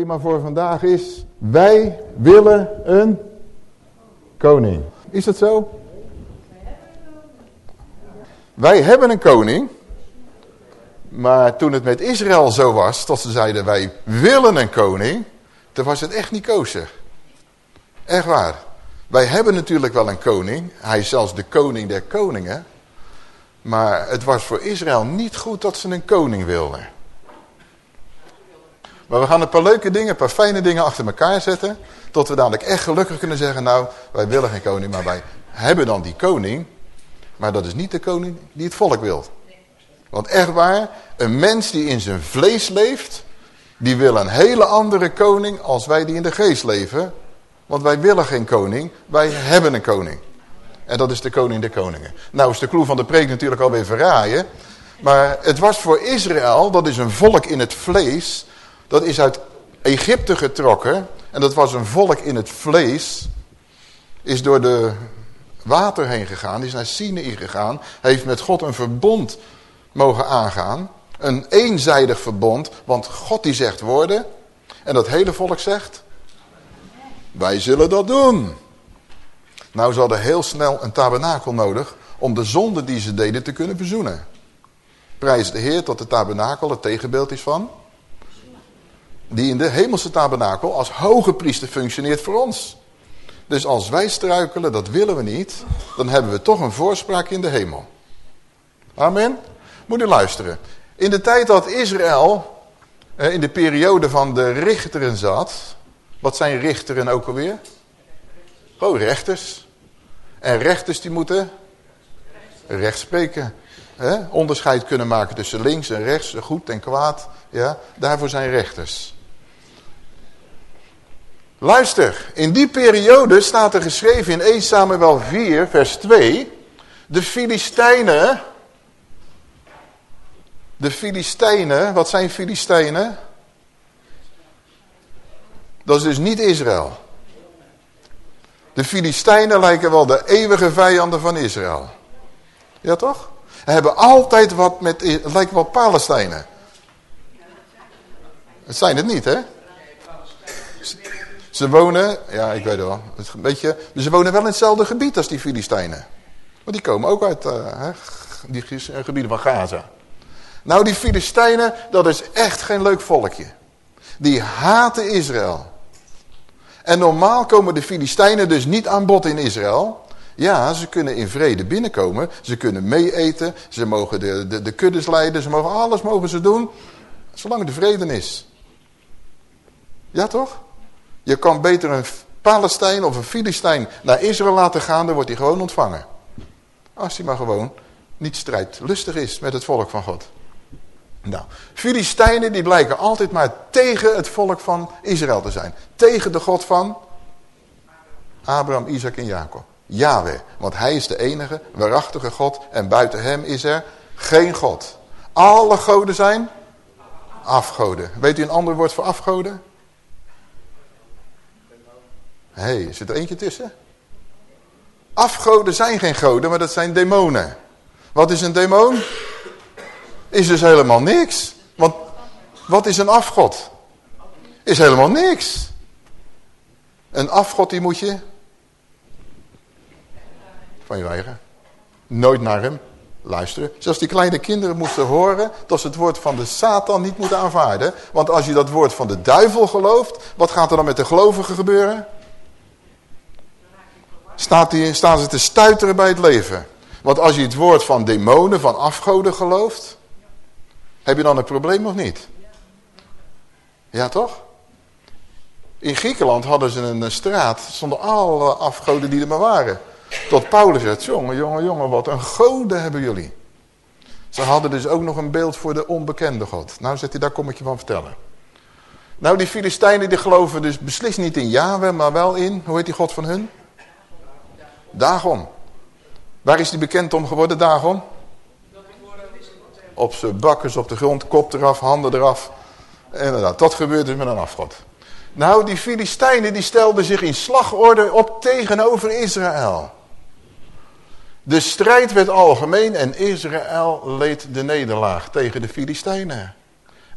thema voor vandaag is, wij willen een koning. Is dat zo? Wij hebben een koning. Maar toen het met Israël zo was, dat ze zeiden wij willen een koning, toen was het echt niet kozer. Echt waar. Wij hebben natuurlijk wel een koning. Hij is zelfs de koning der koningen. Maar het was voor Israël niet goed dat ze een koning wilden. Maar we gaan een paar leuke dingen, een paar fijne dingen achter elkaar zetten. Tot we dadelijk echt gelukkig kunnen zeggen, nou, wij willen geen koning, maar wij hebben dan die koning. Maar dat is niet de koning die het volk wil. Want echt waar, een mens die in zijn vlees leeft, die wil een hele andere koning als wij die in de geest leven. Want wij willen geen koning, wij hebben een koning. En dat is de koning der koningen. Nou is de kloe van de preek natuurlijk alweer verraaien. Maar het was voor Israël, dat is een volk in het vlees. Dat is uit Egypte getrokken. En dat was een volk in het vlees. Is door de water heen gegaan. Is naar Sinai gegaan. Heeft met God een verbond mogen aangaan. Een eenzijdig verbond. Want God die zegt woorden. En dat hele volk zegt. Wij zullen dat doen. Nou, ze hadden heel snel een tabernakel nodig om de zonde die ze deden te kunnen verzoenen. Prijs de Heer dat de tabernakel het tegenbeeld is van. Die in de hemelse tabernakel als hoge priester functioneert voor ons. Dus als wij struikelen, dat willen we niet, dan hebben we toch een voorspraak in de hemel. Amen. Moet u luisteren. In de tijd dat Israël eh, in de periode van de richteren zat. Wat zijn richteren ook alweer? Oh, rechters. En rechters die moeten recht spreken. Onderscheid kunnen maken tussen links en rechts, goed en kwaad. Ja? Daarvoor zijn rechters. Luister, in die periode staat er geschreven in 1 Samuel 4 vers 2. De Filistijnen. De Filistijnen, wat zijn Filistijnen? Dat is dus niet Israël. De Filistijnen lijken wel de eeuwige vijanden van Israël. Ja toch? Ze hebben altijd wat met, het lijken wel Palestijnen. Het zijn het niet hè? Ze wonen, ja ik weet wel, een beetje, ze wonen wel in hetzelfde gebied als die Filistijnen. Want die komen ook uit uh, die gebieden van Gaza. Nou die Filistijnen, dat is echt geen leuk volkje. Die haten Israël. En normaal komen de Filistijnen dus niet aan bod in Israël. Ja, ze kunnen in vrede binnenkomen. Ze kunnen meeeten. Ze mogen de, de, de kuddes leiden. Ze mogen alles mogen ze doen. Zolang de vrede is. Ja toch? Je kan beter een Palestijn of een Filistijn naar Israël laten gaan. Dan wordt hij gewoon ontvangen. Als hij maar gewoon niet strijdlustig is met het volk van God. Nou, Filistijnen die blijken altijd maar tegen het volk van Israël te zijn. Tegen de God van Abraham, Isaac en Jacob. Yahweh, want hij is de enige waarachtige God en buiten hem is er geen God. Alle goden zijn afgoden. Weet u een ander woord voor afgoden? Hé, hey, zit er eentje tussen? Afgoden zijn geen goden, maar dat zijn demonen. Wat is een demon? is dus helemaal niks. Want wat is een afgod? Is helemaal niks. Een afgod die moet je van je eigen. Nooit naar hem luisteren. Zelfs die kleine kinderen moesten horen dat ze het woord van de Satan niet moeten aanvaarden. Want als je dat woord van de duivel gelooft, wat gaat er dan met de gelovigen gebeuren? Staat die, staan ze te stuiteren bij het leven. Want als je het woord van demonen, van afgoden gelooft, heb je dan een probleem of niet? Ja, toch? In Griekenland hadden ze een straat zonder alle afgoden die er maar waren. Tot Paulus zegt, jongen, jongen, jongen, wat een goden hebben jullie. Ze hadden dus ook nog een beeld voor de onbekende God. Nou zegt hij, daar kom ik je van vertellen. Nou, die Filistijnen die geloven dus beslist niet in Yahweh, maar wel in, hoe heet die God van hun? Dagon. Waar is die bekend om geworden, Dagon? op zijn bakkers op de grond, kop eraf, handen eraf. Inderdaad, dat gebeurt dus met een afgod. Nou, die Filistijnen die stelden zich in slagorde op tegenover Israël. De strijd werd algemeen en Israël leed de nederlaag tegen de Filistijnen.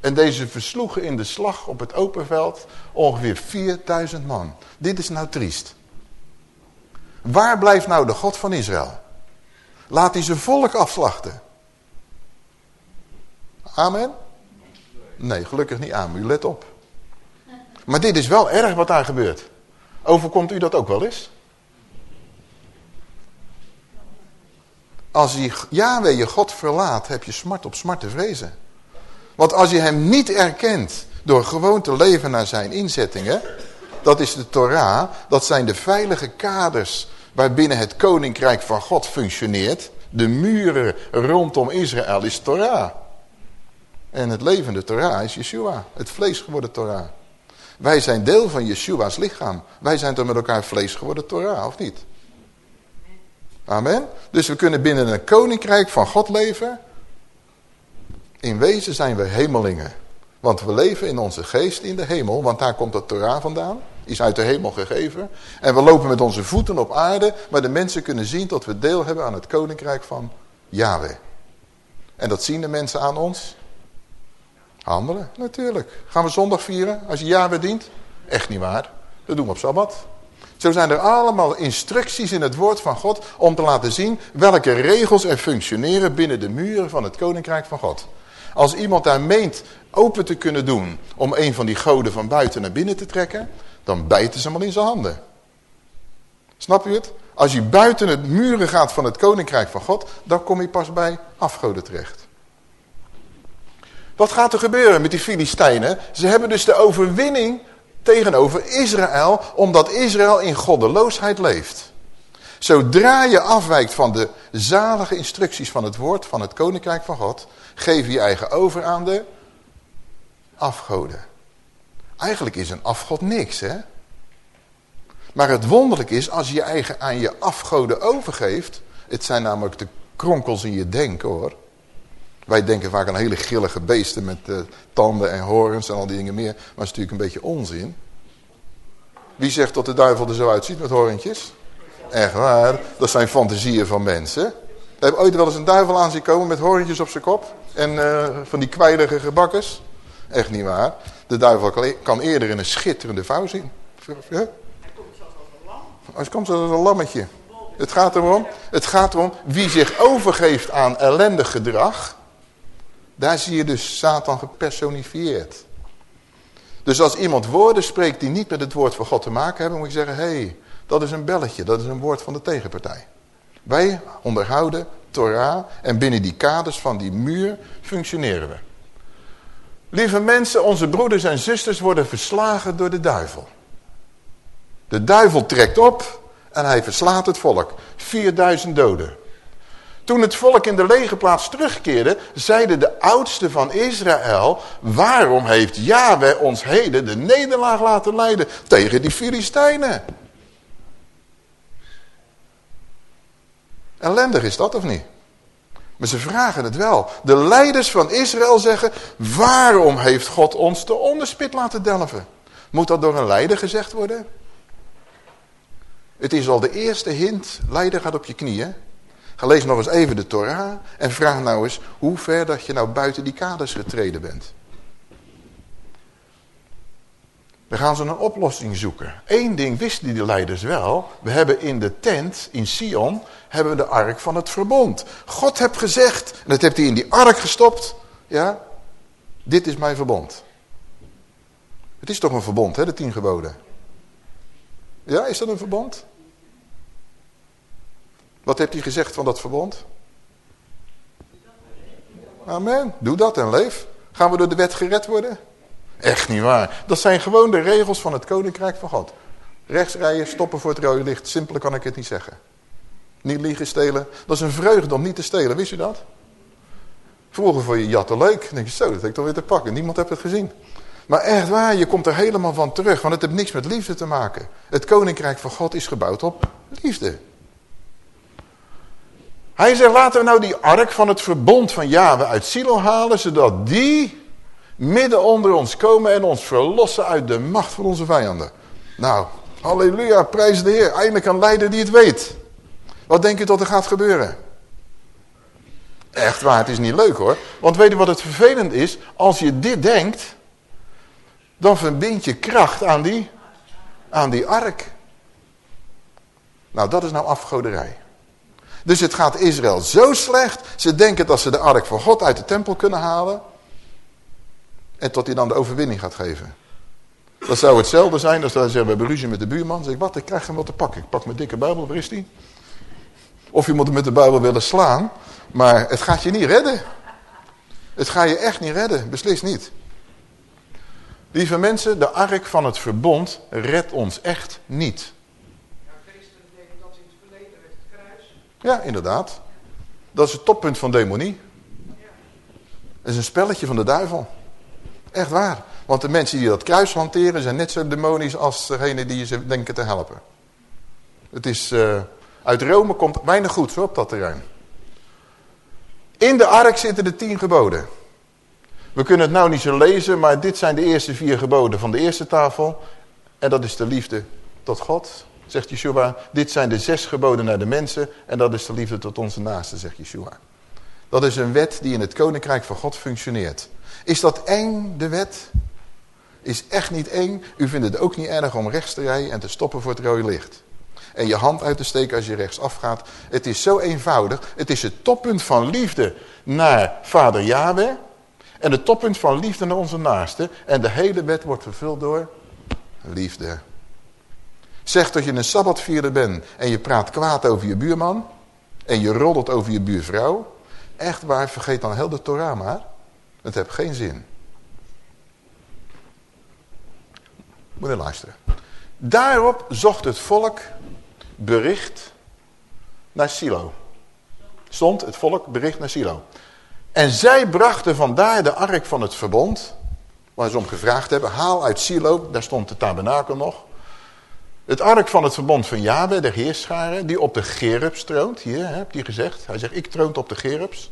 En deze versloegen in de slag op het open veld ongeveer 4000 man. Dit is nou triest. Waar blijft nou de God van Israël? Laat hij zijn volk afslachten. Amen? Nee, gelukkig niet aan. U let op. Maar dit is wel erg wat daar gebeurt. Overkomt u dat ook wel eens? Als je Yahweh je God verlaat, heb je smart op smart te vrezen. Want als je hem niet erkent door gewoon te leven naar zijn inzettingen... dat is de Torah, dat zijn de veilige kaders waarbinnen het koninkrijk van God functioneert. De muren rondom Israël is Torah. En het levende Torah is Yeshua, het vlees geworden Torah. Wij zijn deel van Yeshua's lichaam. Wij zijn toch met elkaar vlees geworden Torah, of niet? Amen. Dus we kunnen binnen een koninkrijk van God leven. In wezen zijn we hemelingen. Want we leven in onze geest in de hemel. Want daar komt de Torah vandaan. Is uit de hemel gegeven. En we lopen met onze voeten op aarde. Maar de mensen kunnen zien dat we deel hebben aan het koninkrijk van Yahweh. En dat zien de mensen aan ons. Handelen, natuurlijk. Gaan we zondag vieren als je Yahweh dient? Echt niet waar. Dat doen we op Sabbat. Zo zijn er allemaal instructies in het woord van God om te laten zien welke regels er functioneren binnen de muren van het koninkrijk van God. Als iemand daar meent open te kunnen doen om een van die goden van buiten naar binnen te trekken, dan bijten ze hem al in zijn handen. Snap je het? Als je buiten het muren gaat van het koninkrijk van God, dan kom je pas bij afgoden terecht. Wat gaat er gebeuren met die Filistijnen? Ze hebben dus de overwinning tegenover Israël, omdat Israël in goddeloosheid leeft. Zodra je afwijkt van de zalige instructies van het woord van het koninkrijk van God, geef je je eigen over aan de afgoden. Eigenlijk is een afgod niks, hè? Maar het wonderlijk is, als je je eigen aan je afgoden overgeeft, het zijn namelijk de kronkels in je denken hoor. Wij denken vaak aan hele grillige beesten met uh, tanden en horens en al die dingen meer. Maar dat is natuurlijk een beetje onzin. Wie zegt dat de duivel er zo uitziet met horentjes? Echt waar, dat zijn fantasieën van mensen. Heb je ooit wel eens een duivel aan zien komen met horentjes op zijn kop? En uh, van die kwijlige gebakkers? Echt niet waar. De duivel kan eerder in een schitterende vouw zien. Hij komt zelfs als een lam. Hij komt zelfs als een lammetje. Het gaat erom, het gaat erom wie zich overgeeft aan ellendig gedrag daar zie je dus Satan gepersonifieerd. Dus als iemand woorden spreekt die niet met het woord van God te maken hebben, moet je zeggen, hé, hey, dat is een belletje, dat is een woord van de tegenpartij. Wij onderhouden Torah en binnen die kaders van die muur functioneren we. Lieve mensen, onze broeders en zusters worden verslagen door de duivel. De duivel trekt op en hij verslaat het volk. 4000 doden. Toen het volk in de lege plaats terugkeerde, zeiden de oudsten van Israël, waarom heeft Yahweh ons heden de nederlaag laten leiden tegen die Filistijnen? Ellendig is dat of niet? Maar ze vragen het wel. De leiders van Israël zeggen, waarom heeft God ons de onderspit laten delven? Moet dat door een leider gezegd worden? Het is al de eerste hint, leider gaat op je knieën. Ga lees nog eens even de Torah en vraag nou eens hoe ver dat je nou buiten die kaders getreden bent. Dan gaan ze een oplossing zoeken. Eén ding wisten die leiders wel. We hebben in de tent in Sion hebben we de ark van het verbond. God heeft gezegd, en dat heeft hij in die ark gestopt. Ja, dit is mijn verbond. Het is toch een verbond, hè, de tien geboden. Ja, is dat een verbond? Wat heeft hij gezegd van dat verbond? Amen. Doe dat en leef. Gaan we door de wet gered worden? Echt niet waar. Dat zijn gewoon de regels van het koninkrijk van God. Rechts rijden, stoppen voor het rode licht. Simpeler kan ik het niet zeggen. Niet liegen, stelen. Dat is een vreugde om niet te stelen. Wist je dat? Vroeger voor je jatten leuk. Dan denk je zo, dat heb ik toch weer te pakken. Niemand heeft het gezien. Maar echt waar, je komt er helemaal van terug. Want het heeft niks met liefde te maken. Het koninkrijk van God is gebouwd op liefde. Hij zegt, laten we nou die ark van het verbond van Yahweh uit Silo halen, zodat die midden onder ons komen en ons verlossen uit de macht van onze vijanden. Nou, halleluja, prijs de Heer. Eindelijk een leider die het weet. Wat denk je dat er gaat gebeuren? Echt waar, het is niet leuk hoor. Want weet je wat het vervelend is? Als je dit denkt, dan verbind je kracht aan die, aan die ark. Nou, dat is nou afgoderij. Dus het gaat Israël zo slecht. Ze denken dat ze de ark van God uit de tempel kunnen halen. En tot hij dan de overwinning gaat geven. Dat zou hetzelfde zijn als dat ze hebben ruzie met de buurman. Dan zeg ik, wat, ik krijg hem wat te pakken. Ik pak mijn dikke Bijbel, waar is die? Of je moet hem met de Bijbel willen slaan. Maar het gaat je niet redden. Het gaat je echt niet redden, beslist niet. Lieve mensen, de ark van het verbond redt ons echt niet. Ja, inderdaad. Dat is het toppunt van demonie. Het is een spelletje van de duivel. Echt waar. Want de mensen die dat kruis hanteren zijn net zo demonisch als degene die ze denken te helpen. Het is, uh, uit Rome komt weinig goeds op dat terrein. In de ark zitten de tien geboden. We kunnen het nou niet zo lezen, maar dit zijn de eerste vier geboden van de eerste tafel. En dat is de liefde tot God, zegt Yeshua. Dit zijn de zes geboden naar de mensen en dat is de liefde tot onze naasten, zegt Yeshua. Dat is een wet die in het koninkrijk van God functioneert. Is dat eng, de wet? Is echt niet eng. U vindt het ook niet erg om rechts te rijden en te stoppen voor het rode licht. En je hand uit te steken als je rechts afgaat. Het is zo eenvoudig. Het is het toppunt van liefde naar vader Yahweh. En het toppunt van liefde naar onze naaste. En de hele wet wordt vervuld door liefde. Zeg dat je een sabbatvierder bent en je praat kwaad over je buurman. En je roddelt over je buurvrouw. Echt waar, vergeet dan heel de Torah maar. Het heeft geen zin. Moet je luisteren. Daarop zocht het volk bericht naar Silo. Stond het volk bericht naar Silo. En zij brachten vandaar de ark van het verbond, waar ze om gevraagd hebben, haal uit Silo, daar stond de tabernakel nog. Het ark van het verbond van Yahweh, de heerscharen, die op de Gerubs troont. Hier heb je gezegd. Hij zegt, ik troont op de Gerubs.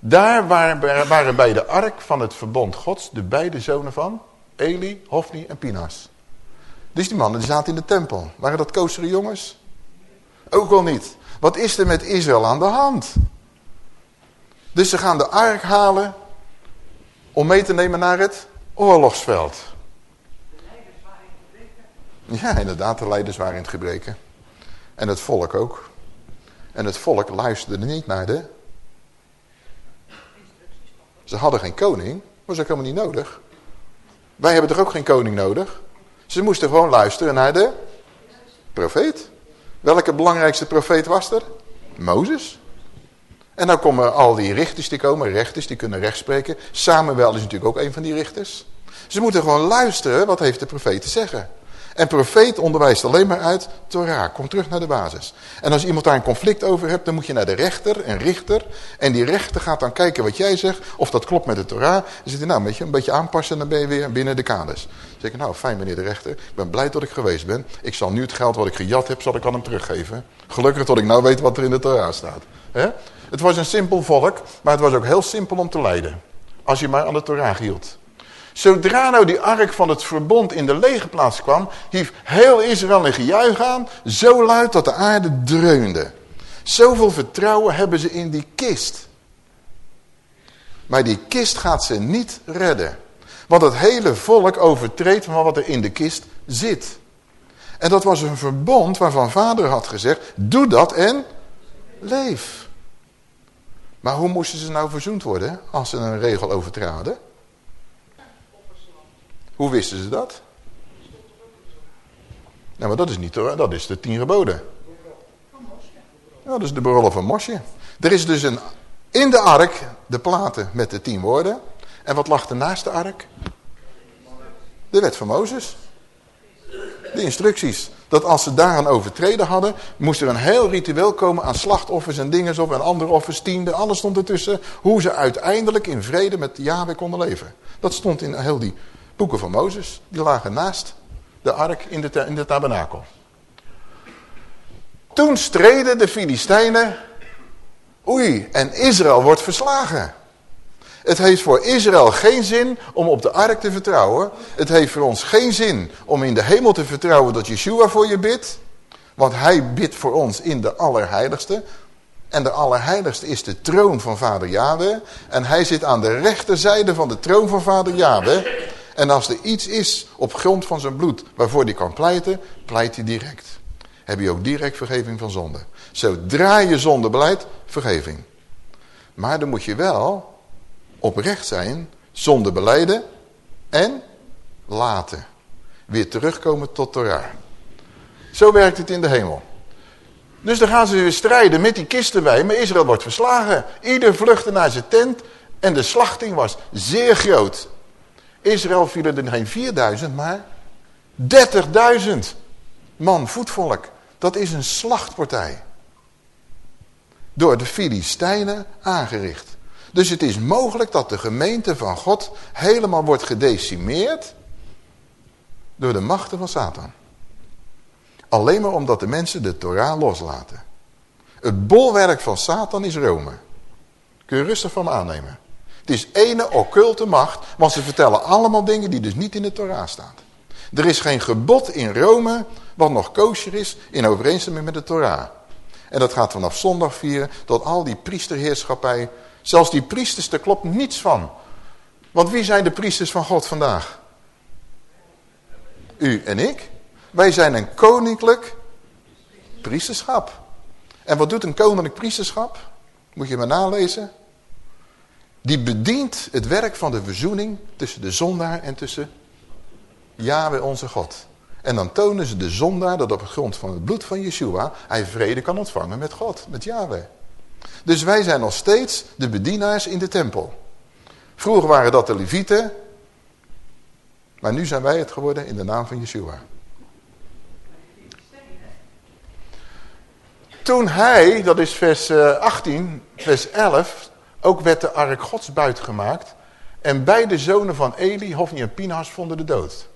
Daar waren, waren bij de ark van het verbond gods de beide zonen van Eli, Hofni en Pinas. Dus die mannen die zaten in de tempel. Waren dat koosere jongens? Ook al niet. Wat is er met Israël aan de hand? Dus ze gaan de ark halen om mee te nemen naar het oorlogsveld. Ja, inderdaad, de leiders waren in het gebreken. En het volk ook. En het volk luisterde niet naar de... Ze hadden geen koning, was ook helemaal niet nodig. Wij hebben toch ook geen koning nodig? Ze moesten gewoon luisteren naar de profeet. Welke belangrijkste profeet was er? Mozes. En dan komen al die richters die komen, rechters, die kunnen rechtspreken. Samuel is natuurlijk ook een van die richters. Ze moeten gewoon luisteren, wat heeft de profeet te zeggen. En profeet onderwijst alleen maar uit Torah. Kom terug naar de basis. En als iemand daar een conflict over hebt, dan moet je naar de rechter, een richter. En die rechter gaat dan kijken wat jij zegt, of dat klopt met de Torah. Dan zit hij nou beetje, een beetje aanpassen en dan ben je weer binnen de kaders. Dan zeg ik, nou fijn meneer de rechter, ik ben blij dat ik geweest ben. Ik zal nu het geld wat ik gejat heb, zal ik aan hem teruggeven. Gelukkig dat ik nou weet wat er in de Torah staat. Het was een simpel volk, maar het was ook heel simpel om te leiden. Als je maar aan de Torah hield. Zodra nou die ark van het verbond in de lege plaats kwam, hief heel Israël een gejuich aan, zo luid dat de aarde dreunde. Zoveel vertrouwen hebben ze in die kist. Maar die kist gaat ze niet redden. Want het hele volk overtreedt van wat er in de kist zit. En dat was een verbond waarvan vader had gezegd, doe dat en leef. Maar hoe moesten ze nou verzoend worden als ze een regel overtraden? Hoe wisten ze dat? Nou, maar dat is niet dat is de tien geboden. Ja, dat is de berollen van Mosje. Er is dus een, in de ark de platen met de tien woorden. En wat lag er naast de ark? De wet van Mozes. De instructies. Dat als ze daaraan overtreden hadden, moest er een heel ritueel komen aan slachtoffers en dingen op en andere offers, tiende, alles stond ertussen. Hoe ze uiteindelijk in vrede met Yahweh konden leven. Dat stond in heel die boeken van Mozes. Die lagen naast de ark in de, in de tabernakel. Toen streden de Filistijnen. Oei, en Israël wordt verslagen. Het heeft voor Israël geen zin om op de ark te vertrouwen. Het heeft voor ons geen zin om in de hemel te vertrouwen dat Yeshua voor je bidt. Want hij bidt voor ons in de allerheiligste. En de Allerheiligste is de troon van vader Yahweh. En hij zit aan de rechterzijde van de troon van vader Yahweh. En als er iets is op grond van zijn bloed waarvoor hij kan pleiten, pleit hij direct. Heb je ook direct vergeving van zonde. Zodra je zonde beleidt, vergeving. Maar dan moet je wel oprecht zijn, zonde beleiden en laten. Weer terugkomen tot Torah. Zo werkt het in de hemel. Dus dan gaan ze weer strijden met die kisten bij, maar Israël wordt verslagen. Ieder vluchtte naar zijn tent en de slachting was zeer groot. Israël vielen er geen 4000, maar 30.000 man, voetvolk. Dat is een slachtpartij. Door de Filistijnen aangericht. Dus het is mogelijk dat de gemeente van God helemaal wordt gedecimeerd door de machten van Satan. Alleen maar omdat de mensen de Torah loslaten. Het bolwerk van Satan is Rome. Kun je rustig van me aannemen. Het is ene occulte macht, want ze vertellen allemaal dingen die dus niet in de Torah staan. Er is geen gebod in Rome wat nog kosher is in overeenstemming met de Torah. En dat gaat vanaf zondag vieren tot al die priesterheerschappij. Zelfs die priesters, daar klopt niets van. Want wie zijn de priesters van God vandaag? U en ik. Wij zijn een koninklijk priesterschap. En wat doet een koninklijk priesterschap? Moet je maar nalezen. Die bedient het werk van de verzoening tussen de zondaar en tussen Yahweh onze God. En dan tonen ze de zondaar dat op grond van het bloed van Yeshua hij vrede kan ontvangen met God, met Yahweh. Dus wij zijn nog steeds de bedienaars in de tempel. Vroeger waren dat de levieten, maar nu zijn wij het geworden in de naam van Yeshua. Toen hij, dat is vers 18, eh, vers 11, ook werd de ark gods buiten gemaakt. En beide zonen van Eli, Hofni en Pinhas, vonden de dood.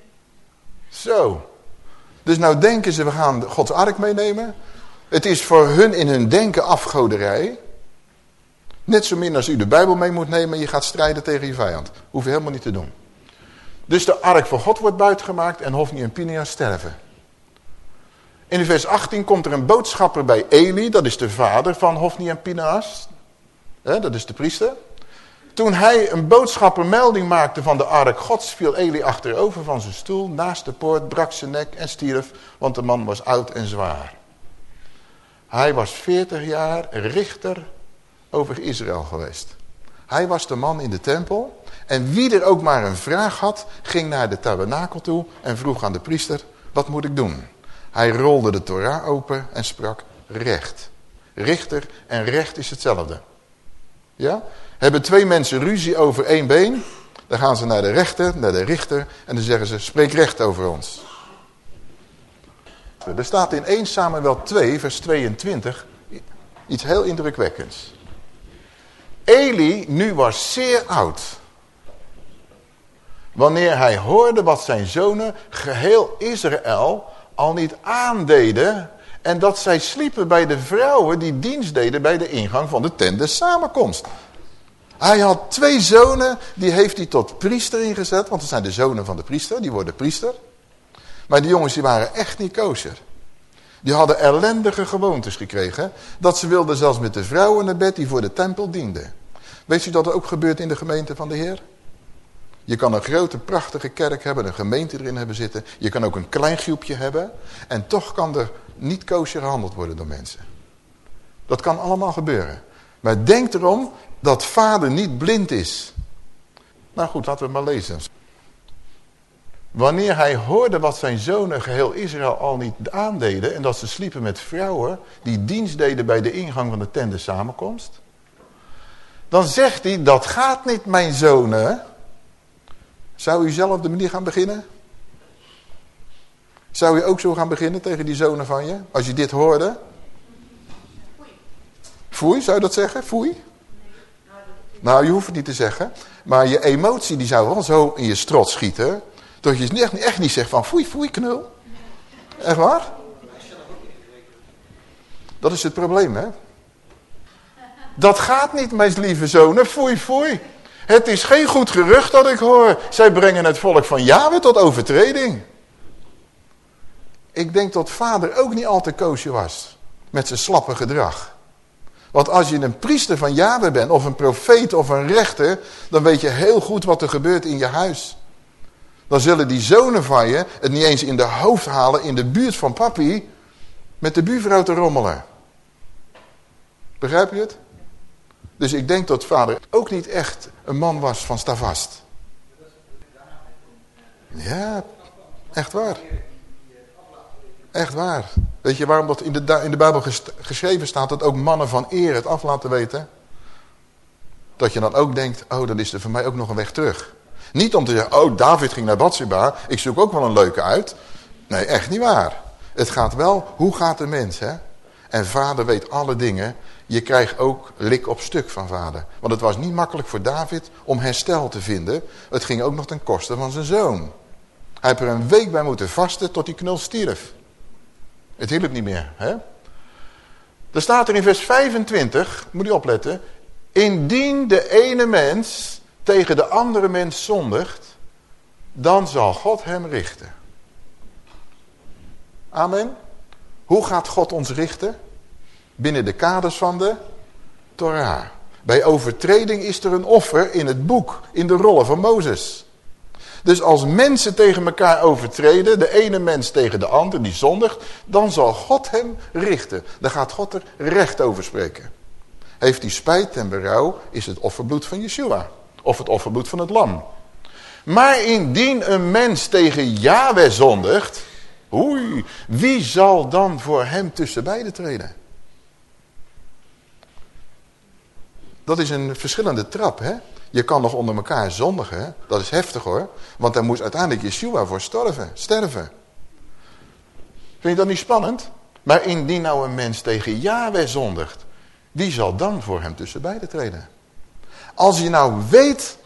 Zo. Dus nou denken ze, we gaan Gods ark meenemen. Het is voor hun in hun denken afgoderij. Net zo min als u de Bijbel mee moet nemen en je gaat strijden tegen je vijand. Hoef je helemaal niet te doen. Dus de ark van God wordt buitengemaakt en Hofni en Pinhas sterven. In vers 18 komt er een boodschapper bij Eli, dat is de vader van Hofni en Dat is de priester. Toen hij een boodschapper melding maakte van de ark gods, viel Eli achterover van zijn stoel, naast de poort, brak zijn nek en stierf, want de man was oud en zwaar. Hij was 40 jaar richter over Israël geweest. Hij was de man in de tempel en wie er ook maar een vraag had, ging naar de tabernakel toe en vroeg aan de priester, wat moet ik doen? Hij rolde de Torah open en sprak recht. Richter en recht is hetzelfde. Ja? Hebben twee mensen ruzie over één been, dan gaan ze naar de rechter, naar de richter en dan zeggen ze, spreek recht over ons. Er staat in 1 Samuel 2, vers 22, iets heel indrukwekkends. Eli nu was zeer oud. Wanneer hij hoorde wat zijn zonen geheel Israël al niet aandeden... en dat zij sliepen bij de vrouwen die dienst deden bij de ingang van de tent samenkomst. Hij had twee zonen, die heeft hij tot priester ingezet, want dat zijn de zonen van de priester, die worden priester. Maar die jongens die waren echt niet kosher. Die hadden ellendige gewoontes gekregen, dat ze wilden zelfs met de vrouwen naar bed die voor de tempel dienden. Weet u dat er ook gebeurt in de gemeente van de Heer? Je kan een grote prachtige kerk hebben, een gemeente erin hebben zitten. Je kan ook een klein groepje hebben. En toch kan er niet kosher gehandeld worden door mensen. Dat kan allemaal gebeuren. Maar denk erom dat vader niet blind is. Nou goed, laten we maar lezen. Wanneer hij hoorde wat zijn zonen geheel Israël al niet aandeden... en dat ze sliepen met vrouwen die dienst deden bij de ingang van de tende samenkomst... dan zegt hij, dat gaat niet mijn zonen... Zou u zelf op de manier gaan beginnen? Zou u ook zo gaan beginnen tegen die zonen van je? Als je dit hoorde? Foei, zou je dat zeggen? Foei? Nou, je hoeft het niet te zeggen. Maar je emotie die zou wel zo in je strot schieten. Dat je echt, echt niet zegt van foei, foei, knul. Echt waar? Dat is het probleem, hè? Dat gaat niet, mijn lieve zonen. Foei, foei. Het is geen goed gerucht dat ik hoor. Zij brengen het volk van Yahweh tot overtreding. Ik denk dat vader ook niet al te koosje was. Met zijn slappe gedrag. Want als je een priester van Yahweh bent, of een profeet of een rechter, dan weet je heel goed wat er gebeurt in je huis. Dan zullen die zonen van je het niet eens in de hoofd halen in de buurt van papi met de buurvrouw te rommelen. Begrijp je het? Dus ik denk dat vader ook niet echt een man was van stavast. Ja, echt waar. Echt waar. Weet je waarom dat in de, in de Bijbel geschreven staat dat ook mannen van eer het af laten weten? Dat je dan ook denkt, oh dan is er voor mij ook nog een weg terug. Niet om te zeggen, oh David ging naar Bathsheba, ik zoek ook wel een leuke uit. Nee, echt niet waar. Het gaat wel, hoe gaat de mens hè? En vader weet alle dingen. Je krijgt ook lik op stuk van vader. Want het was niet makkelijk voor David om herstel te vinden. Het ging ook nog ten koste van zijn zoon. Hij heeft er een week bij moeten vasten tot die knul stierf. Het hielp niet meer. Hè? Er staat er in vers 25, moet je opletten. Indien de ene mens tegen de andere mens zondigt, dan zal God hem richten. Amen. Hoe gaat God ons richten? Binnen de kaders van de Torah. Bij overtreding is er een offer in het boek, in de rollen van Mozes. Dus als mensen tegen elkaar overtreden, de ene mens tegen de ander, die zondigt, dan zal God hem richten. Dan gaat God er recht over spreken. Heeft hij spijt en berouw, is het offerbloed van Yeshua. Of het offerbloed van het lam. Maar indien een mens tegen Yahweh zondigt, oei, wie zal dan voor hem tussen beiden treden? Dat is een verschillende trap, hè? Je kan nog onder elkaar zondigen. Dat is heftig hoor. Want daar moest uiteindelijk Yeshua voor sterven. sterven. Vind je dat niet spannend? Maar indien nou een mens tegen Yahweh zondigt. Wie zal dan voor hem tussen beiden treden? Als je nou weet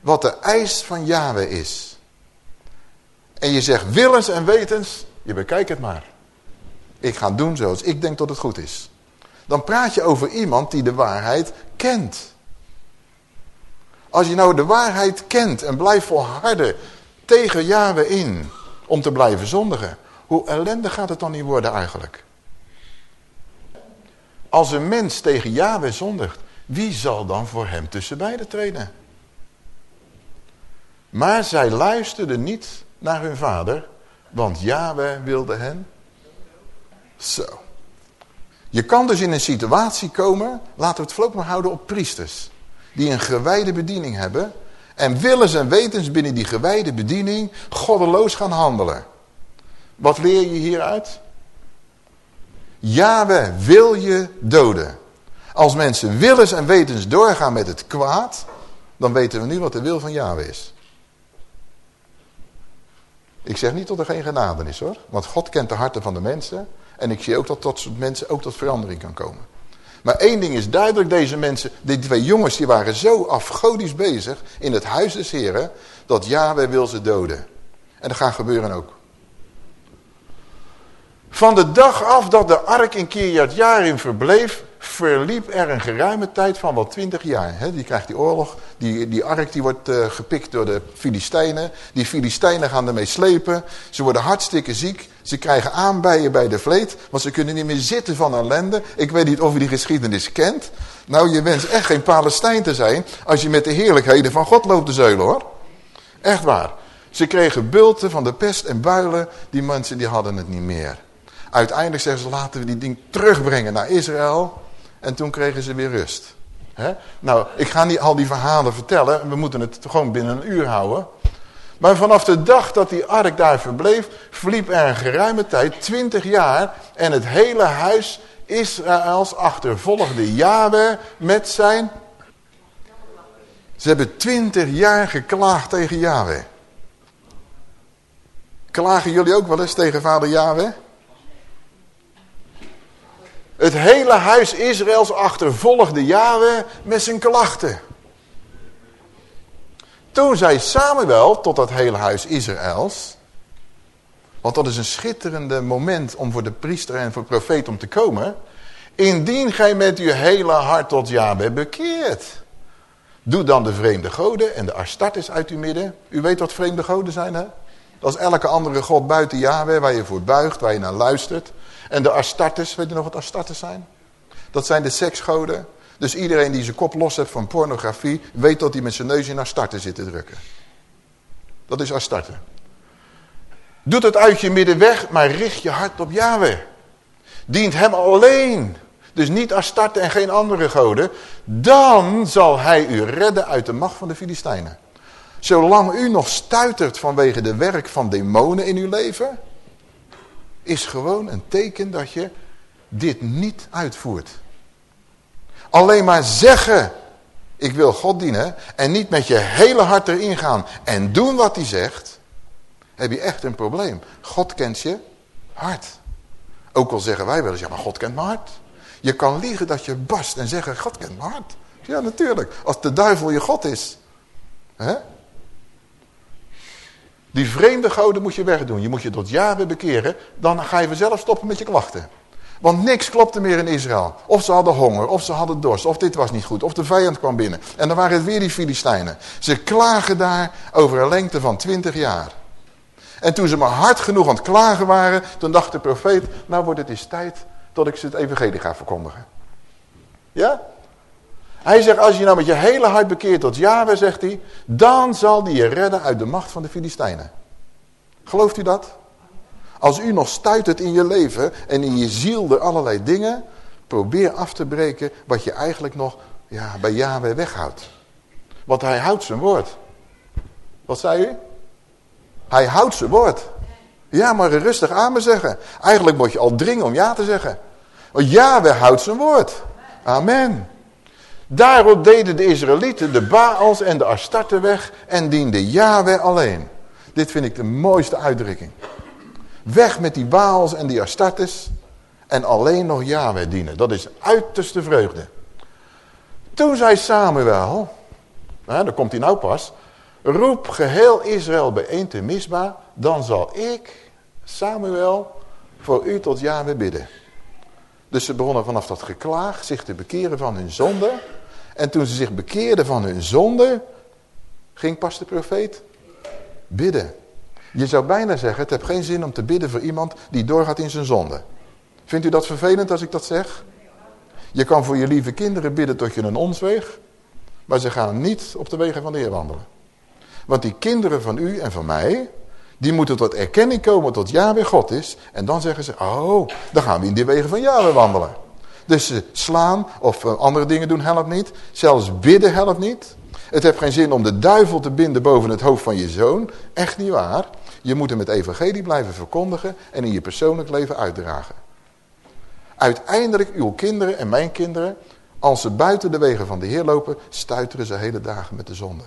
wat de eis van Yahweh is. En je zegt willens en wetens. Je bekijkt het maar. Ik ga doen zoals ik denk dat het goed is. Dan praat je over iemand die de waarheid kent. Als je nou de waarheid kent en blijft volharden tegen Yahweh in om te blijven zondigen. Hoe ellendig gaat het dan niet worden eigenlijk? Als een mens tegen Yahweh zondigt, wie zal dan voor hem tussen beiden treden? Maar zij luisterden niet naar hun vader, want Yahweh wilde hen. Zo. Je kan dus in een situatie komen, laten we het voorlopig maar houden op priesters die een gewijde bediening hebben en willens en wetens binnen die gewijde bediening goddeloos gaan handelen. Wat leer je hieruit? Yahweh wil je doden. Als mensen willens en wetens doorgaan met het kwaad, dan weten we nu wat de wil van Yahweh is. Ik zeg niet dat er geen genade is hoor, want God kent de harten van de mensen en ik zie ook dat tot mensen ook tot verandering kan komen. Maar één ding is duidelijk, deze mensen, die twee jongens, die waren zo afgodisch bezig in het huis des heren, dat Yahweh wil ze doden. En dat gaat gebeuren ook. Van de dag af dat de ark in Kiryat Jarim verbleef, verliep er een geruime tijd van wel twintig jaar. Die krijgt die oorlog, die, die ark die wordt uh, gepikt door de Filistijnen. Die Filistijnen gaan ermee slepen. Ze worden hartstikke ziek. Ze krijgen aanbijen bij de vleet, want ze kunnen niet meer zitten van ellende. Ik weet niet of u die geschiedenis kent. Nou, je wenst echt geen Palestijn te zijn als je met de heerlijkheden van God loopt te zeulen hoor. Echt waar. Ze kregen bulten van de pest en builen. Die mensen die hadden het niet meer. Uiteindelijk zeggen ze, laten we die ding terugbrengen naar Israël. En toen kregen ze weer rust. Nou, ik ga niet al die verhalen vertellen. We moeten het gewoon binnen een uur houden. Maar vanaf de dag dat die ark daar verbleef, verliep er een geruime tijd, twintig jaar. En het hele huis Israëls achtervolgde Yahweh met zijn... Ze hebben twintig jaar geklaagd tegen Yahweh. Klagen jullie ook wel eens tegen vader Yahweh? Het hele huis Israëls achtervolgde Yahweh met zijn klachten. Toen zei Samuel tot dat hele huis Israëls... want dat is een schitterende moment om voor de priester en voor de profeet om te komen... indien gij met uw hele hart tot Yahweh bekeert... doe dan de vreemde goden en de Astartes uit uw midden. U weet wat vreemde goden zijn, hè? Dat is elke andere god buiten Yahweh waar je voor buigt, waar je naar luistert... En de Astartes, weet je nog wat Astartes zijn? Dat zijn de seksgoden. Dus iedereen die zijn kop los heeft van pornografie... weet dat hij met zijn neus in Astarte zit te drukken. Dat is Astarte. Doet het uit je midden weg, maar richt je hart op Yahweh. Dient hem alleen. Dus niet Astarte en geen andere goden. Dan zal hij u redden uit de macht van de Filistijnen. Zolang u nog stuitert vanwege de werk van demonen in uw leven... is gewoon een teken dat je dit niet uitvoert. Alleen maar zeggen, ik wil God dienen... en niet met je hele hart erin gaan en doen wat hij zegt... heb je echt een probleem. God kent je hart. Ook al zeggen wij wel eens, ja maar God kent mijn hart. Je kan liegen dat je bast en zeggen, God kent mijn hart. Ja, natuurlijk. Als de duivel je God is. Hè? Die vreemde goden moet je wegdoen. Je moet je tot jaren bekeren. Dan ga je vanzelf stoppen met je klachten. Want niks klopte meer in Israël. Of ze hadden honger, of ze hadden dorst, of dit was niet goed, of de vijand kwam binnen. En dan waren het weer die Filistijnen. Ze klagen daar over een lengte van twintig jaar. En toen ze maar hard genoeg aan het klagen waren, toen dacht de profeet, nou wordt het eens tijd tot ik ze het evangelie ga verkondigen. Ja? Hij zegt, als je nou met je hele hart bekeert tot Yahweh, zegt hij, dan zal die je redden uit de macht van de Filistijnen. Gelooft u dat? Als u nog stuitert in je leven en in je ziel door allerlei dingen, probeer af te breken wat je eigenlijk nog ja, bij Yahweh weghoudt. Want hij houdt zijn woord. Wat zei u? Hij houdt zijn woord. Ja, maar rustig aan me zeggen. Eigenlijk moet je al dringen om ja te zeggen. Want Yahweh houdt zijn woord. Amen. Daarop deden de Israëlieten de Baals en de Astarten weg en dienden Yahweh alleen. Dit vind ik de mooiste uitdrukking. Weg met die Baals en die Astartes en alleen nog Yahweh dienen. Dat is uiterste vreugde. Toen zei Samuel, nou, daar komt hij nou pas, roep geheel Israël bijeen te Misba, dan zal ik, Samuel, voor u tot Yahweh bidden. Dus ze begonnen vanaf dat geklaag zich te bekeren van hun zonde. En toen ze zich bekeerden van hun zonde, ging pas de profeet bidden. Je zou bijna zeggen, het heeft geen zin om te bidden voor iemand die doorgaat in zijn zonde. Vindt u dat vervelend als ik dat zeg? Je kan voor je lieve kinderen bidden tot je een ons weeg, maar ze gaan niet op de wegen van de Heer wandelen. Want die kinderen van u en van mij, die moeten tot erkenning komen tot Yahweh God is. En dan zeggen ze, oh, dan gaan we in die wegen van Yahweh wandelen. Dus slaan of eh, andere dingen doen helpt niet. Zelfs bidden helpt niet. Het heeft geen zin om de duivel te binden boven het hoofd van je zoon. Echt niet waar. Je moet hem het evangelie blijven verkondigen en in je persoonlijk leven uitdragen. Uiteindelijk, uw kinderen en mijn kinderen, als ze buiten de wegen van de Heer lopen, stuiteren ze hele dagen met de zonde.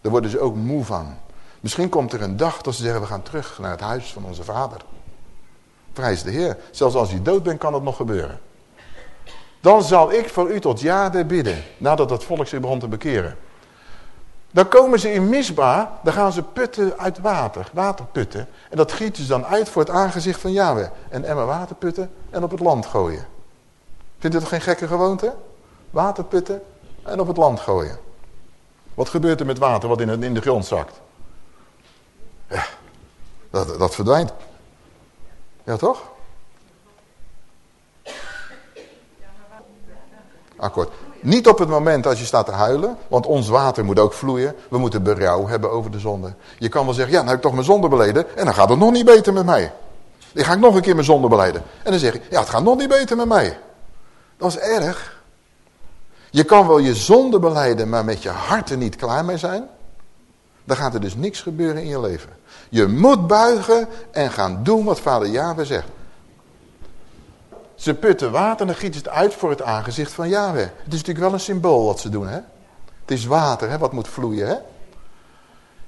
Daar worden ze ook moe van. Misschien komt er een dag dat ze zeggen, we gaan terug naar het huis van onze vader. Prijs de Heer. Zelfs als je dood bent, kan het nog gebeuren. Dan zal ik voor u tot jade bidden, nadat het volk zich begon te bekeren. Dan komen ze in Misba, dan gaan ze putten uit water, waterputten. En dat gieten ze dan uit voor het aangezicht van Yahweh. En emmer water putten en op het land gooien. Vindt u dat geen gekke gewoonte? Waterputten en op het land gooien. Wat gebeurt er met water wat in de grond zakt? Ja, dat, dat verdwijnt. Ja, toch? Akkoord. Niet op het moment als je staat te huilen, want ons water moet ook vloeien. We moeten berouw hebben over de zonde. Je kan wel zeggen, ja, nou heb ik toch mijn zonde beleden en dan gaat het nog niet beter met mij. Dan ga ik nog een keer mijn zonde beleiden. En dan zeg ik, ja, het gaat nog niet beter met mij. Dat is erg. Je kan wel je zonde beleiden, maar met je hart er niet klaar mee zijn. Dan gaat er dus niks gebeuren in je leven. Je moet buigen en gaan doen wat vader Yahweh zegt. Ze putten water en dan gieten ze het uit voor het aangezicht van Yahweh. Het is natuurlijk wel een symbool wat ze doen. Hè? Het is water hè, wat moet vloeien. Hè?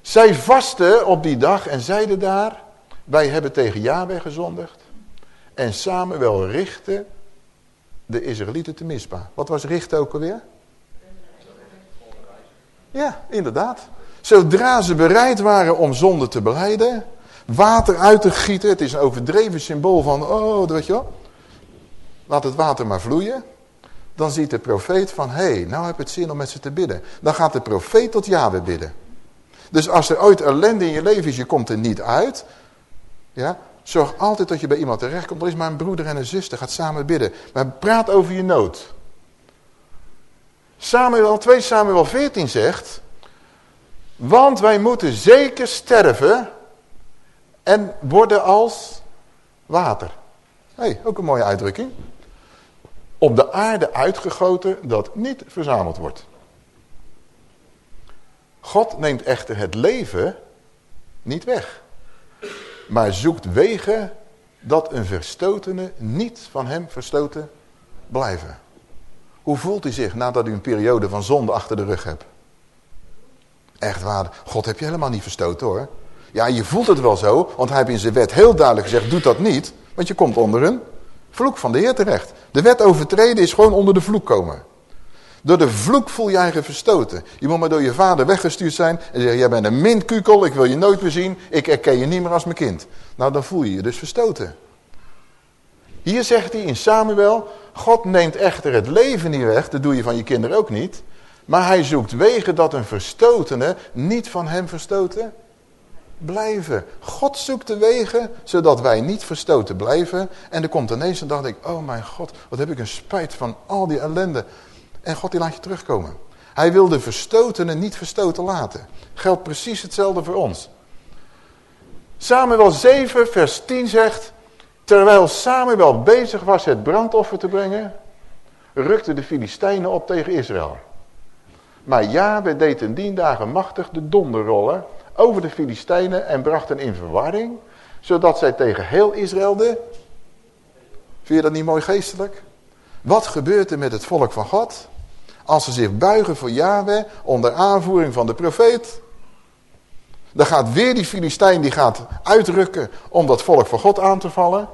Zij vasten op die dag en zeiden daar... Wij hebben tegen Yahweh gezondigd. En Samuel richtte de Israëlieten te misbaar. Wat was richten ook alweer? Ja, inderdaad. Zodra ze bereid waren om zonde te beleiden, water uit te gieten. Het is een overdreven symbool van, oh, weet je wel. Laat het water maar vloeien. Dan ziet de profeet van, hé, hey, nou heb het zin om met ze te bidden. Dan gaat de profeet tot Yahweh bidden. Dus als er ooit ellende in je leven is, je komt er niet uit. Ja, Zorg altijd dat je bij iemand terechtkomt. Er is maar een broeder en een zuster. Gaat samen bidden. Maar praat over je nood. Samuel 2 Samuel 14 zegt... Want wij moeten zeker sterven en worden als water. Hé, hey, ook een mooie uitdrukking. Op de aarde uitgegoten dat niet verzameld wordt. God neemt echter het leven niet weg. Maar zoekt wegen dat een verstotene niet van hem verstoten blijven. Hoe voelt u zich nadat u een periode van zonde achter de rug hebt? Echt waar, God heb je helemaal niet verstoten hoor. Ja, je voelt het wel zo, want hij heeft in zijn wet heel duidelijk gezegd, doe dat niet. Want je komt onder een vloek van de Heer terecht. De wet overtreden is gewoon onder de vloek komen. Door de vloek voel je eigen verstoten. Je moet maar door je vader weggestuurd zijn en zeggen, jij bent een mintkukel, ik wil je nooit meer zien, ik herken je niet meer als mijn kind. Nou, dan voel je je dus verstoten. Hier zegt hij in Samuel, God neemt echter het leven niet weg, dat doe je van je kinderen ook niet. Maar hij zoekt wegen dat een verstotene niet van hem verstoten blijven. God zoekt de wegen, zodat wij niet verstoten blijven. En er komt ineens en dacht ik, oh mijn God, wat heb ik een spijt van al die ellende. En God die laat je terugkomen. Hij wil de verstotenen niet verstoten laten. Geldt precies hetzelfde voor ons. Samuel 7 vers 10 zegt... Terwijl Samuel bezig was het brandoffer te brengen... rukten de Filistijnen op tegen Israël. Maar Yahweh deed in die dagen machtig de donderrollen over de Filistijnen en bracht hen in verwarring, zodat zij tegen heel Israël de... Vind je dat niet mooi geestelijk? Wat gebeurt er met het volk van God? Als ze zich buigen voor Yahweh onder aanvoering van de profeet. Dan gaat weer die Filistijn die gaat uitrukken om dat volk van God aan te vallen.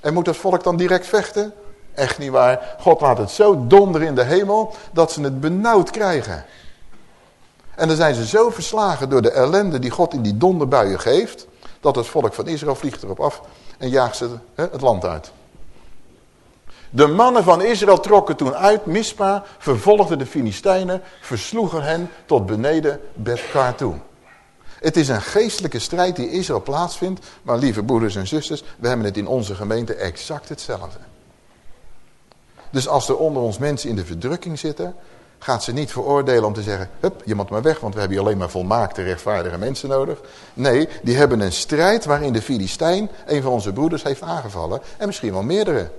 En moet dat volk dan direct vechten? Echt niet waar. God laat het zo donderen in de hemel dat ze het benauwd krijgen. En dan zijn ze zo verslagen door de ellende die God in die donderbuien geeft... dat het volk van Israël vliegt erop af en jaagt ze het land uit. De mannen van Israël trokken toen uit Mispa, vervolgden de Filistijnen, versloegen hen tot beneden Bethkar toe. Het is een geestelijke strijd die Israël plaatsvindt, maar lieve broeders en zusters, we hebben het in onze gemeente exact hetzelfde. Dus als er onder ons mensen in de verdrukking zitten, gaat ze niet veroordelen om te zeggen, hup, je moet maar weg, want we hebben hier alleen maar volmaakte, rechtvaardige mensen nodig. Nee, die hebben een strijd waarin de Filistijn, een van onze broeders, heeft aangevallen. En misschien wel meerdere.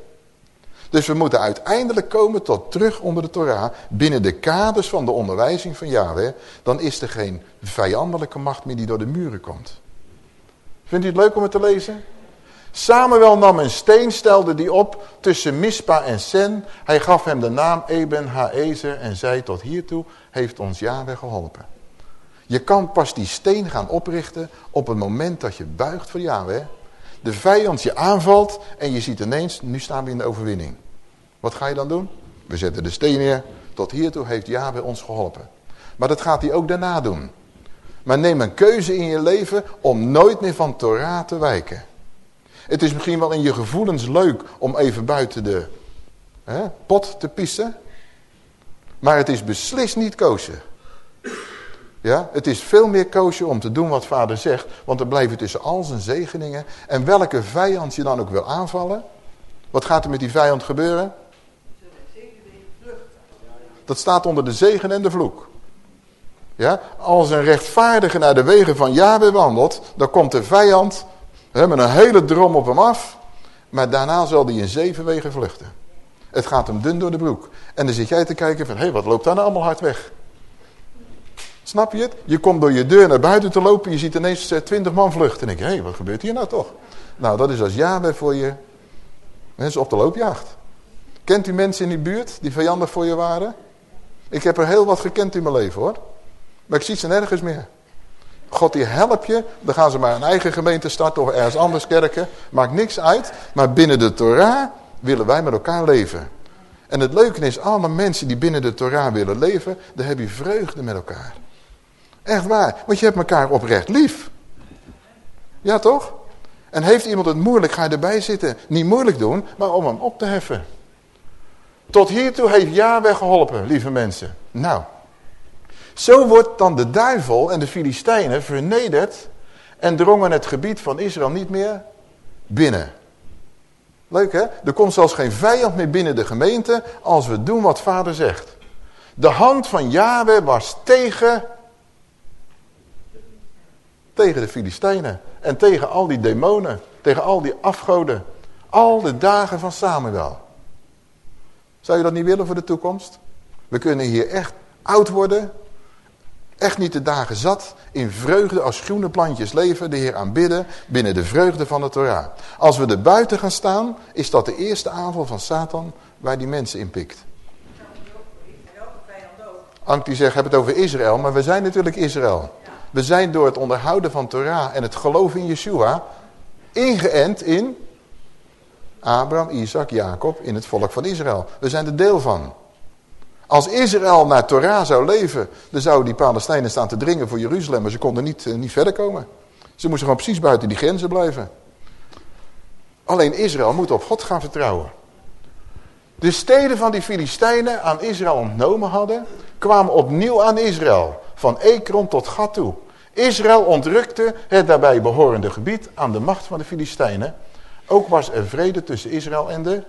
Dus we moeten uiteindelijk komen tot terug onder de Torah, binnen de kaders van de onderwijzing van Yahweh. Dan is er geen vijandelijke macht meer die door de muren komt. Vindt u het leuk om het te lezen? Samuel nam een steen, stelde die op tussen Mispa en Sen. Hij gaf hem de naam Eben Haezer en zei tot hiertoe heeft ons Yahweh geholpen. Je kan pas die steen gaan oprichten op het moment dat je buigt voor Yahweh. De vijand je aanvalt en je ziet ineens, nu staan we in de overwinning. Wat ga je dan doen? We zetten de steen neer. Tot hiertoe heeft Yahweh ons geholpen. Maar dat gaat hij ook daarna doen. Maar neem een keuze in je leven om nooit meer van Torah te wijken. Het is misschien wel in je gevoelens leuk om even buiten de hè, pot te pissen. Maar het is beslist niet koosje. Ja, het is veel meer koosje om te doen wat vader zegt. Want dan blijven tussen al zijn zegeningen. En welke vijand je dan ook wil aanvallen. Wat gaat er met die vijand gebeuren? Dat staat onder de zegen en de vloek. Ja, als een rechtvaardige naar de wegen van Yahweh wandelt, dan komt de vijand he, met een hele drom op hem af. Maar daarna zal hij in zeven wegen vluchten. Het gaat hem dun door de broek. En dan zit jij te kijken van, hé, hey, wat loopt daar nou allemaal hard weg? Snap je het? Je komt door je deur naar buiten te lopen, je ziet ineens eh, twintig man vluchten. En ik, hé, hey, wat gebeurt hier nou toch? Nou, dat is als Yahweh voor je mensen op de loopjacht. Kent u mensen in die buurt die vijandig voor je waren? Ik heb er heel wat gekend in mijn leven hoor. Maar ik zie ze nergens meer. God die helpt je. Dan gaan ze maar een eigen gemeente starten of ergens anders kerken. Maakt niks uit. Maar binnen de Torah willen wij met elkaar leven. En het leuke is, allemaal mensen die binnen de Torah willen leven, daar heb je vreugde met elkaar. Echt waar, want je hebt elkaar oprecht lief. Ja toch? En heeft iemand het moeilijk, ga je erbij zitten. Niet moeilijk doen, maar om hem op te heffen. Tot hiertoe heeft Yahweh geholpen, lieve mensen. Nou, zo wordt dan de duivel en de Filistijnen vernederd en drongen het gebied van Israël niet meer binnen. Leuk hè? Er komt zelfs geen vijand meer binnen de gemeente als we doen wat vader zegt. De hand van Yahweh was tegen, tegen de Filistijnen. En tegen al die demonen. Tegen al die afgoden. Al de dagen van Samuel. Zou je dat niet willen voor de toekomst? We kunnen hier echt oud worden. Echt niet de dagen zat. In vreugde als groene plantjes leven. De Heer aanbidden. Binnen de vreugde van de Torah. Als we er buiten gaan staan. Is dat de eerste aanval van Satan. Waar die mensen in pikt. Ank die zegt, heb het over Israël. Maar we zijn natuurlijk Israël. We zijn door het onderhouden van Torah en het geloof in Yeshua. Ingeënt in Abraham, Isaac, Jacob in het volk van Israël. We zijn er deel van. Als Israël naar Torah zou leven, dan zouden die Palestijnen staan te dringen voor Jeruzalem. Maar ze konden niet, eh, niet verder komen. Ze moesten gewoon precies buiten die grenzen blijven. Alleen Israël moet op God gaan vertrouwen. De steden van die Filistijnen aan Israël ontnomen hadden, kwamen opnieuw aan Israël. Van Ekron tot Gat toe. Israël ontrukte het daarbij behorende gebied aan de macht van de Filistijnen. Ook was er vrede tussen Israël en de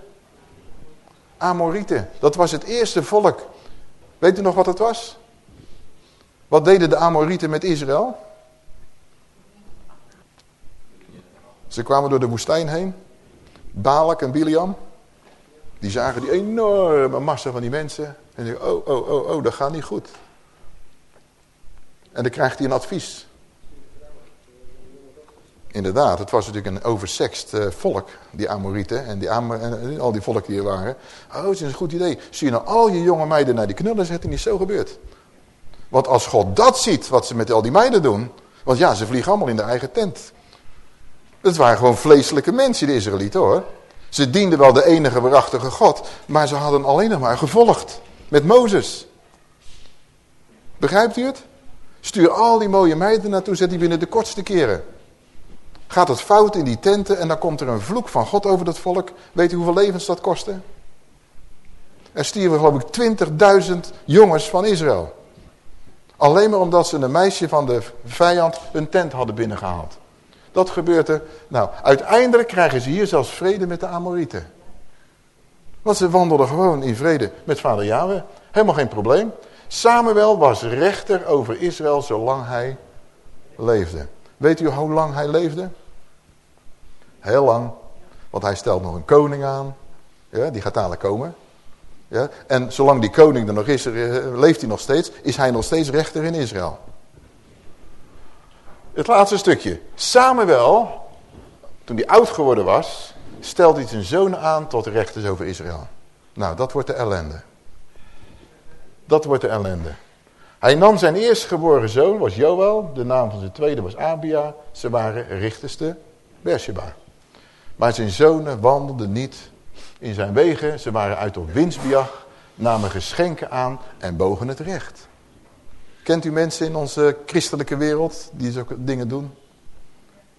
Amorieten. Dat was het eerste volk. Weet u nog wat het was? Wat deden de Amorieten met Israël? Ze kwamen door de woestijn heen. Balak en Biliam. Die zagen die enorme massa van die mensen. En die oh, oh, oh, oh, dat gaat niet goed. En dan krijgt hij een advies. Inderdaad, het was natuurlijk een oversext uh, volk, die Amorieten en, die en al die volk die er waren. Oh, het is een goed idee. Zie je nou al je jonge meiden naar die knullen zetten, niet zo gebeurt. Want als God dat ziet, wat ze met al die meiden doen, want ja, ze vliegen allemaal in de eigen tent. Het waren gewoon vleeselijke mensen, de Israëlieten hoor. Ze dienden wel de enige waarachtige God, maar ze hadden alleen nog maar gevolgd met Mozes. Begrijpt u het? Stuur al die mooie meiden naartoe, zet die binnen de kortste keren. Gaat het fout in die tenten en dan komt er een vloek van God over dat volk. Weet u hoeveel levens dat kostte? Er stierven geloof ik 20.000 jongens van Israël. Alleen maar omdat ze een meisje van de vijand hun tent hadden binnengehaald. Dat gebeurt er. Nou, uiteindelijk krijgen ze hier zelfs vrede met de Amorieten. Want ze wandelden gewoon in vrede met vader Yahweh. Helemaal geen probleem. Samuel was rechter over Israël zolang hij leefde. Weet u hoe lang hij leefde? Heel lang. Want hij stelt nog een koning aan. Ja, die gaat dadelijk komen. Ja, en zolang die koning er nog is, leeft hij nog steeds. Is hij nog steeds rechter in Israël. Het laatste stukje. Samuel, toen hij oud geworden was, stelt hij zijn zoon aan tot rechters over Israël. Nou, dat wordt de ellende. Dat wordt de ellende. Hij nam zijn eerstgeboren zoon, was Joel. De naam van zijn tweede was Abia. Ze waren richters te Beersheba. Maar zijn zonen wandelden niet in zijn wegen. Ze waren uit op winstbejag, namen geschenken aan en bogen het recht. Kent u mensen in onze christelijke wereld die zulke dingen doen?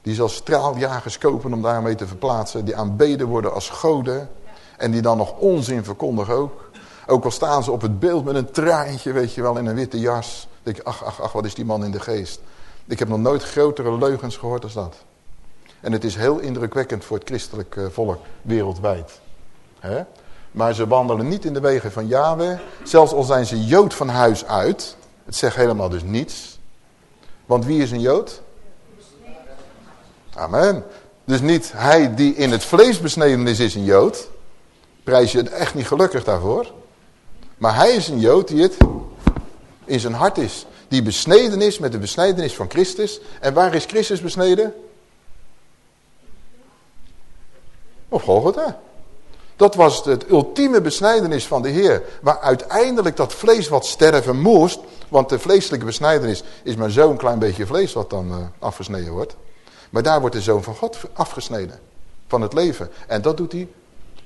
Die zelfs straaljagers kopen om daarmee te verplaatsen. Die aanbeden worden als goden. En die dan nog onzin verkondigen ook. Ook al staan ze op het beeld met een traantje, weet je wel, in een witte jas. Dan denk je, ach, ach, ach, wat is die man in de geest. Ik heb nog nooit grotere leugens gehoord als dat. En het is heel indrukwekkend voor het christelijk eh, volk wereldwijd. Maar ze wandelen niet in de wegen van Yahweh. Zelfs al zijn ze Jood van huis uit. Het zegt helemaal dus niets. Want wie is een Jood? Amen. Dus niet hij die in het vlees besneden is, is een Jood. Prijs je echt niet gelukkig daarvoor. Maar hij is een Jood die het in zijn hart is. Die besneden is met de besnijdenis van Christus. En waar is Christus besneden? Op Golgotha. Dat was het ultieme besnijdenis van de Heer. Waar uiteindelijk dat vlees wat sterven moest. Want de vleeselijke besnijdenis is maar zo'n klein beetje vlees wat dan uh, afgesneden wordt. Maar daar wordt de Zoon van God afgesneden. Van het leven. En dat doet hij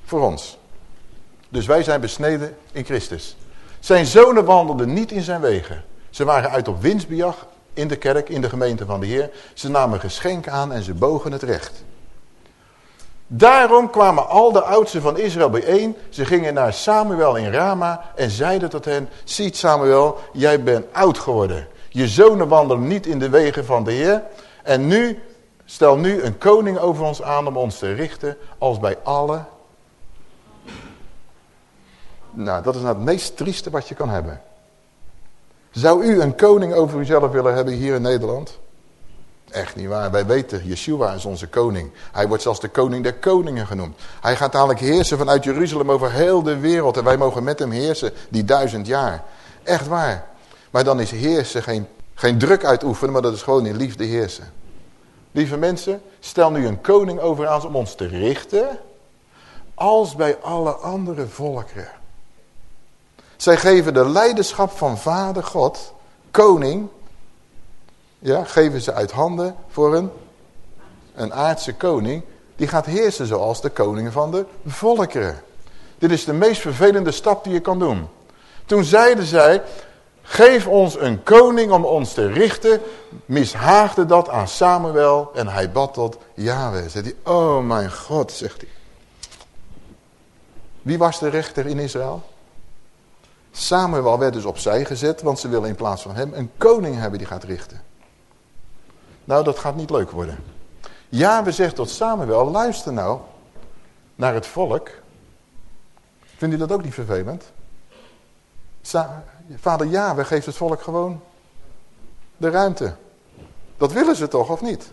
voor ons. Dus wij zijn besneden in Christus. Zijn zonen wandelden niet in zijn wegen. Ze waren uit op winstbejag in de kerk, in de gemeente van de Heer. Ze namen geschenk aan en ze bogen het recht. Daarom kwamen al de oudsten van Israël bijeen. Ze gingen naar Samuel in Rama en zeiden tot hen... Ziet Samuel, jij bent oud geworden. Je zonen wandelen niet in de wegen van de Heer. En nu Stel nu een koning over ons aan om ons te richten als bij alle. Nou, dat is nou het meest trieste wat je kan hebben. Zou u een koning over uzelf willen hebben hier in Nederland? Echt niet waar. Wij weten, Yeshua is onze koning. Hij wordt zelfs de koning der koningen genoemd. Hij gaat dadelijk heersen vanuit Jeruzalem over heel de wereld. En wij mogen met hem heersen die duizend jaar. Echt waar. Maar dan is heersen geen, geen druk uitoefenen, maar dat is gewoon in liefde heersen. Lieve mensen, stel nu een koning over aan om ons te richten, als bij alle andere volkeren. Zij geven de leiderschap van vader God, koning, ja, geven ze uit handen voor een, een aardse koning. Die gaat heersen zoals de koning van de volkeren. Dit is de meest vervelende stap die je kan doen. Toen zeiden zij, geef ons een koning om ons te richten. Mishaagde dat aan Samuel en hij bad tot Yahweh. Zegt hij, oh mijn God, zegt hij. Wie was de rechter in Israël? Samuel werd dus opzij gezet, want ze willen in plaats van hem een koning hebben die gaat richten. Nou, dat gaat niet leuk worden. Ja, we zeggen tot Samuel, luister nou naar het volk. Vindt u dat ook niet vervelend? Vader ja, we geeft het volk gewoon de ruimte. Dat willen ze toch, of niet?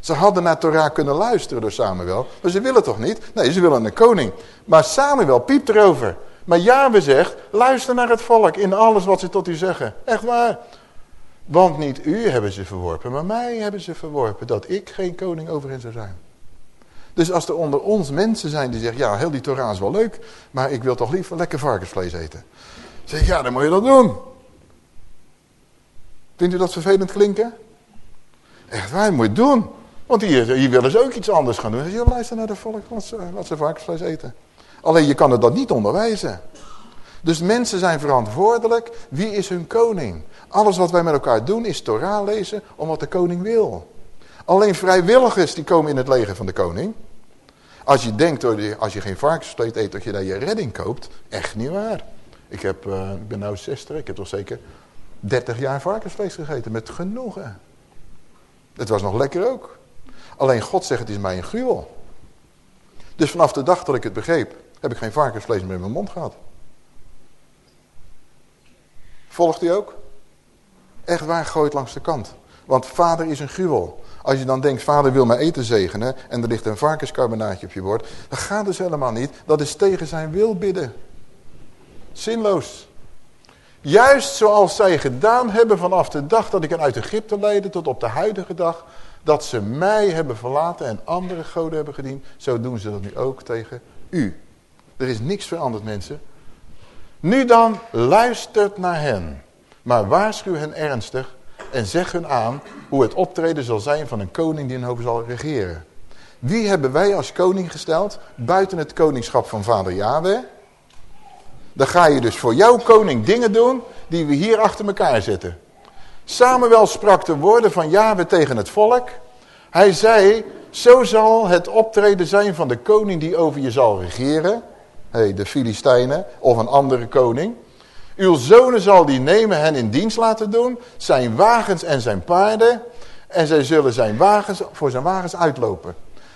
Ze hadden naar Torah kunnen luisteren door Samuel, maar ze willen toch niet? Nee, ze willen een koning. Maar Samuel piept erover. Maar Yahweh zegt, luister naar het volk in alles wat ze tot u zeggen. Echt waar. Want niet u hebben ze verworpen, maar mij hebben ze verworpen. Dat ik geen koning over hen zou zijn. Dus als er onder ons mensen zijn die zeggen, ja, heel die Torah is wel leuk, maar ik wil toch liever lekker varkensvlees eten. Zeg ja, dan moet je dat doen. Vindt u dat vervelend klinken? Echt waar, moet doen. Want hier, hier willen ze ook iets anders gaan doen. Zeg, je luister naar de volk, laat ze varkensvlees eten. Alleen je kan het dat niet onderwijzen. Dus mensen zijn verantwoordelijk. Wie is hun koning? Alles wat wij met elkaar doen is Torah lezen om wat de koning wil. Alleen vrijwilligers die komen in het leger van de koning. Als je denkt, als je geen varkensvlees eet, dat je daar je redding koopt. Echt niet waar. Ik, heb, uh, ik ben nu 60, ik heb toch zeker 30 jaar varkensvlees gegeten. Met genoegen. Het was nog lekker ook. Alleen God zegt, het is mij een gruwel. Dus vanaf de dag dat ik het begreep, heb ik geen varkensvlees meer in mijn mond gehad. Volgt u ook? Echt waar, gooit langs de kant. Want vader is een gruwel. Als je dan denkt, vader wil mij eten zegenen... en er ligt een varkenscarbonaatje op je bord... dan gaat dus helemaal niet. Dat is tegen zijn wil bidden. Zinloos. Juist zoals zij gedaan hebben vanaf de dag dat ik hen uit Egypte leidde... tot op de huidige dag... dat ze mij hebben verlaten en andere goden hebben gediend... zo doen ze dat nu ook tegen u. Er is niks veranderd, mensen. Nu dan, luistert naar hen. Maar waarschuw hen ernstig en zeg hun aan hoe het optreden zal zijn van een koning die over zal regeren. Wie hebben wij als koning gesteld? Buiten het koningschap van vader Yahweh. Dan ga je dus voor jouw koning dingen doen die we hier achter elkaar zetten. Samuel sprak de woorden van Yahweh tegen het volk. Hij zei, zo zal het optreden zijn van de koning die over je zal regeren hey, de Filistijnen of een andere koning. Uw zonen zal die nemen hen in dienst laten doen, zijn wagens en zijn paarden. En zij zullen zijn wagens, voor zijn wagens uitlopen.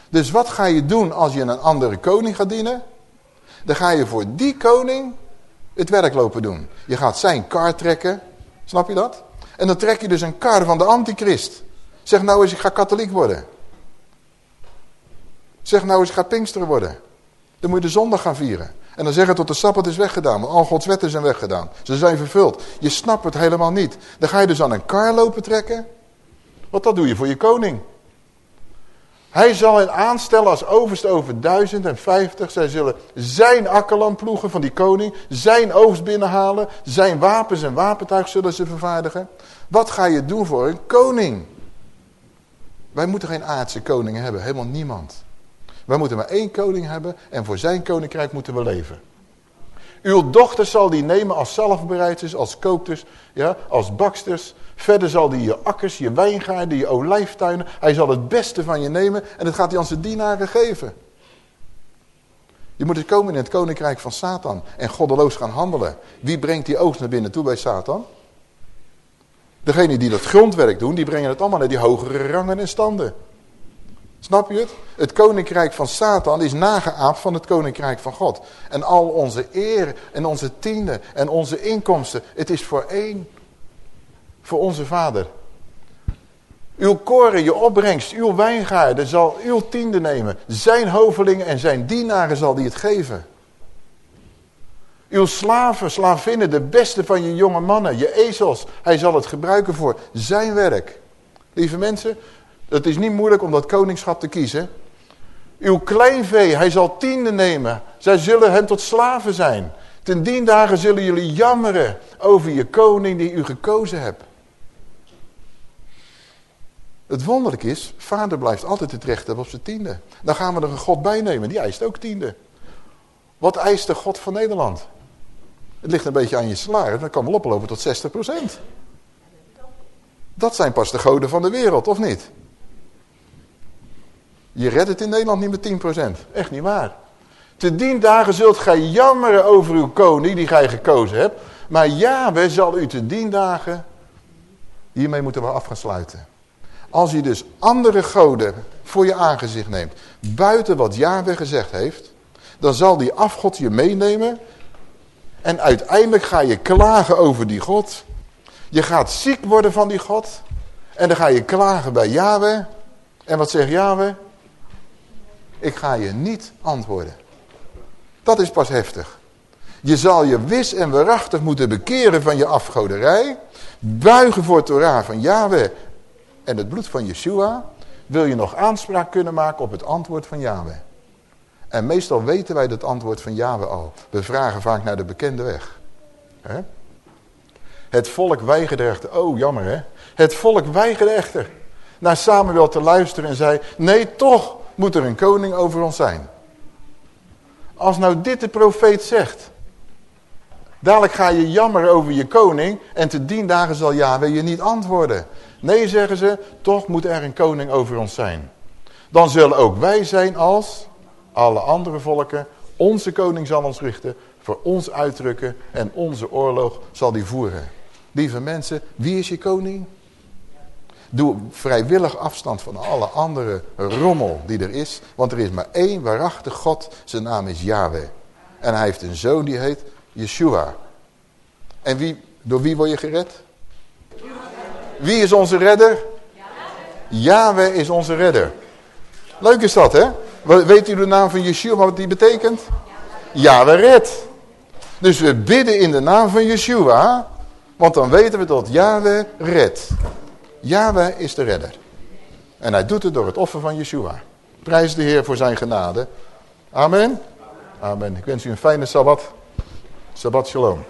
Dus wat ga je doen als je een andere koning gaat dienen? Dan ga je voor die koning het werk lopen doen. Je gaat zijn kar trekken, snap je dat? En dan trek je dus een kar van de antichrist. Zeg nou eens, ik ga katholiek worden. Zeg nou eens, ik ga pinksteren worden. Dan moet je de zondag gaan vieren. En dan zeggen tot de Sabbat is weggedaan. Want al Gods wetten zijn weggedaan. Ze zijn vervuld. Je snapt het helemaal niet. Dan ga je dus aan een kar lopen trekken. Want dat doe je voor je koning. Hij zal hen aanstellen als overste over duizend en vijftig. Zij zullen zijn akkerland ploegen van die koning. Zijn oogst binnenhalen. Zijn wapens en wapentuig zullen ze vervaardigen. Wat ga je doen voor een koning? Wij moeten geen aardse koningen hebben. Helemaal niemand. We moeten maar één koning hebben en voor zijn koninkrijk moeten we leven. Uw dochter zal die nemen als zelfbereiders, als kookters, ja, als baksters. Verder zal die je akkers, je wijngaarden, je olijftuinen. Hij zal het beste van je nemen en dat gaat hij aan zijn dienaren geven. Je moet dus komen in het koninkrijk van Satan en goddeloos gaan handelen. Wie brengt die oogst naar binnen toe bij Satan? Degene die dat grondwerk doen, die brengen het allemaal naar die hogere rangen en standen. Snap je het? Het koninkrijk van Satan is nageaapt van het koninkrijk van God. En al onze eer en onze tienden en onze inkomsten, het is voor één, voor onze vader. Uw koren, je opbrengst, uw wijngaarden zal uw tiende nemen. Zijn hovelingen en zijn dienaren zal die het geven. Uw slaven, slavinnen, de beste van je jonge mannen, je ezels. Hij zal het gebruiken voor zijn werk. Lieve mensen, het is niet moeilijk om dat koningschap te kiezen. Uw kleinvee, hij zal tiende nemen. Zij zullen hem tot slaven zijn. Ten dien dagen zullen jullie jammeren over je koning die u gekozen hebt. Het wonderlijk is, vader blijft altijd het recht hebben op zijn tiende. Dan gaan we er een God bij nemen, die eist ook tiende. Wat eist de God van Nederland? Het ligt een beetje aan je salaris, dan kan wel oplopen tot 60%. Dat zijn pas de goden van de wereld, of niet? Je redt het in Nederland niet met 10%. Echt niet waar. Te dien dagen zult gij jammeren over uw koning die gij gekozen hebt. Maar Yahweh zal u te dien dagen... Hiermee moeten we af gaan sluiten. Als je dus andere goden voor je aangezicht neemt... buiten wat Yahweh gezegd heeft... dan zal die afgod je meenemen... en uiteindelijk ga je klagen over die God... Je gaat ziek worden van die God. En dan ga je klagen bij Yahweh. En wat zegt Yahweh? Ik ga je niet antwoorden. Dat is pas heftig. Je zal je wis en waarachtig moeten bekeren van je afgoderij. Buigen voor Torah van Yahweh en het bloed van Yeshua. Wil je nog aanspraak kunnen maken op het antwoord van Yahweh. En meestal weten wij het antwoord van Yahweh al. We vragen vaak naar de bekende weg. Het volk weigerde echter. Oh, jammer hè. Het volk weigerde echter naar Samuel te luisteren en zei... Nee, toch moet er een koning over ons zijn. Als nou dit de profeet zegt... Dadelijk ga je jammeren over je koning... en te dien dagen zal Yahweh je niet antwoorden. Nee, zeggen ze, toch moet er een koning over ons zijn. Dan zullen ook wij zijn als alle andere volken... Onze koning zal ons richten, voor ons uitdrukken... en onze oorlog zal die voeren. Lieve mensen, wie is je koning? Doe vrijwillig afstand van alle andere rommel die er is. Want er is maar één waarachtig God. Zijn naam is Yahweh. En hij heeft een zoon die heet Yeshua. En wie, door wie word je gered? Wie is onze redder? Yahweh is onze redder. Leuk is dat, hè? Weet u de naam van Yeshua, wat die betekent? Yahweh red. Dus we bidden in de naam van Yeshua. Want dan weten we dat Yahweh redt. Yahweh is de redder. En hij doet het door het offer van Yeshua. Prijs de Heer voor zijn genade. Amen. Amen. Ik wens u een fijne Sabbat. Sabbat shalom.